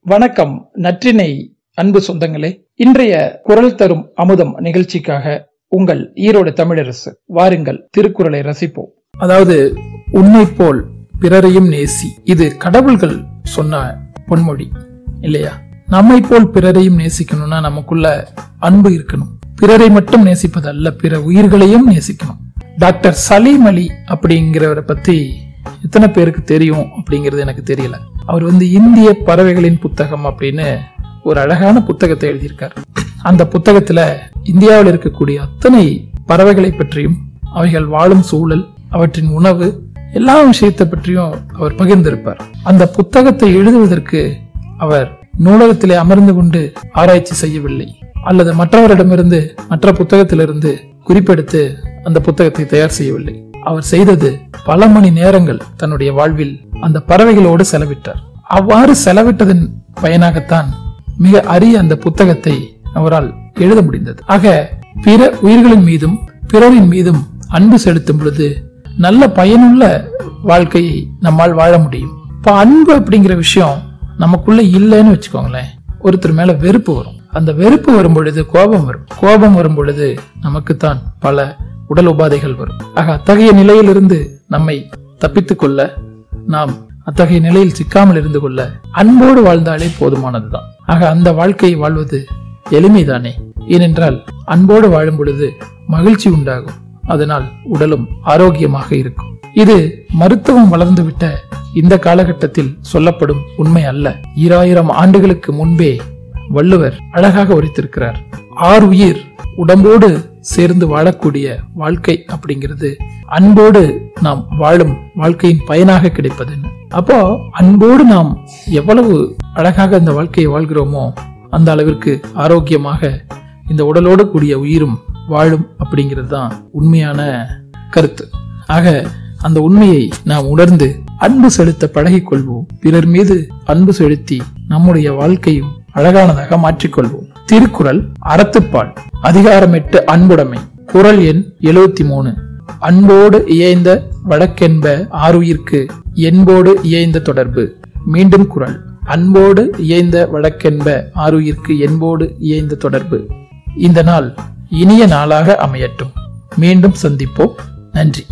வணக்கம் நற்றினை அன்பு சொந்தங்களே. இன்றைய குரல் தரும் அமுதம் நிகழ்ச்சிக்காக உங்கள் ஈரோடு தமிழரசு வாருங்கள் திருக்குறளை ரசிப்போம். அதாவது உன்னை போல் பிறரையும் நேசி. இது கடவுள்கள் சொன்ன பொன்மொழி இல்லையா? நம்மை போல் பிறரையும் நேசிக்கணும்னா நமக்குள்ள அன்பு இருக்கணும். பிறரை மட்டும் நேசிப்பதல்ல பிற உயிர்களையும் நேசிக்கணும். டாக்டர் சலீம் அலி அப்படிங்கிறவரை பத்தி எத்தனை பேருக்கு தெரியும் அப்படிங்கிறது எனக்கு தெரியல. அவர் வந்து இந்திய பறவைகளின் புத்தகம் அப்படின்னு ஒரு அழகான புத்தகத்தை எழுதியிருக்கார். அந்த புத்தகத்துல இந்தியாவில் இருக்கக்கூடிய அத்தனை பறவைகளை பற்றியும் அவைகள் வாழும் சூழல் அவற்றின் உணவு எல்லா விஷயத்தை பற்றியும் அவர் பகிர்ந்திருப்பார். அந்த புத்தகத்தை எழுதுவதற்கு அவர் நூலகத்திலே அமர்ந்து கொண்டு ஆராய்ச்சி செய்யவில்லை. அல்லது மற்றவரிடமிருந்து மற்ற புத்தகத்திலிருந்து குறிப்பெடுத்து அந்த புத்தகத்தை தயார் செய்யவில்லை. அவர் செய்தது பல மணி நேரங்கள் தன்னுடைய வாழ்வில் அந்த பறவைகளோடு செலவிட்டார். அவ்வாறு செலவிட்டதன் பயனாகத்தான் மிக அரிய அந்த புத்தகத்தை அவரால் எழுத முடிந்தது. ஆக பிற உயிர்களின் மீதும் பிறரின் மீதும் அன்பு செலுத்தும் பொழுது நல்ல பயனுள்ள வாழ்க்கையை நம்மால் வாழ முடியும். இப்ப அன்பு அப்படிங்கிற விஷயம் நமக்குள்ள இல்லைன்னு வச்சுக்கோங்களேன். ஒருத்தர் மேல வெறுப்பு வரும். அந்த வெறுப்பு வரும் பொழுது கோபம் வரும். கோபம் வரும் பொழுது நமக்குத்தான் பல உடல் உபாதைகள் வரும். ஆக அத்தகைய நிலையிலிருந்து நம்மை தப்பித்துக் கொள்ள நாம் அத்தகைய நிலையில் சிக்காமல் இருந்து கொள்ள அன்போடு வாழ்ந்தாலே போதுமானதுதான். ஆக அந்த வாழ்க்கையை வாழ்வது எளிமைதானே? ஏனென்றால் அன்போடு வாழும் பொழுது மகிழ்ச்சி உண்டாகும். அதனால் உடலும் ஆரோக்கியமாக இருக்கும். இது மருத்துவம் வளர்ந்துவிட்ட இந்த காலகட்டத்தில் சொல்லப்படும் உண்மை அல்ல. ஈராயிரம் ஆண்டுகளுக்கு முன்பே வள்ளுவர் அழகாக உரைத்திருக்கிறார். ஆறு உயிர் உடம்போடு சேர்ந்து வாழக்கூடிய வாழ்க்கை அப்படிங்கிறது அன்போடு நாம் வாழும் வாழ்க்கையின் பயனாக கிடைப்பதுன்னு. அப்போ அன்போடு நாம் எவ்வளவு அழகாக இந்த வாழ்க்கையை வாழ்கிறோமோ அந்த அளவிற்கு ஆரோக்கியமாக இந்த உடலோடு கூடிய உயிரும் வாழும் அப்படிங்கிறது தான் உண்மையான கருத்து. ஆக அந்த உண்மையை நாம் உணர்ந்து அன்பு செலுத்த பழகிக்கொள்வோம். பிறர் மீது அன்பு செலுத்தி நம்முடைய வாழ்க்கையும் அழகானதாக மாற்றிக்கொள்வோம். திருக்குறள் அறத்துப்பால். அதிகாரமிட்டு அன்புடைமை. குரல் எண் எழுபத்தி மூணு அன்போடு இயைந்த வழக்கென்ப ஆறுயிர்க்கு என்போடு இயைந்த தொடர்பு. மீண்டும் குரல். அன்போடு இயைந்த வழக்கென்ப ஆறுயிர்க்கு என்போடு இயைந்த தொடர்பு. இந்த நாள் இனிய நாளாக அமையட்டும். மீண்டும் சந்திப்போம். நன்றி.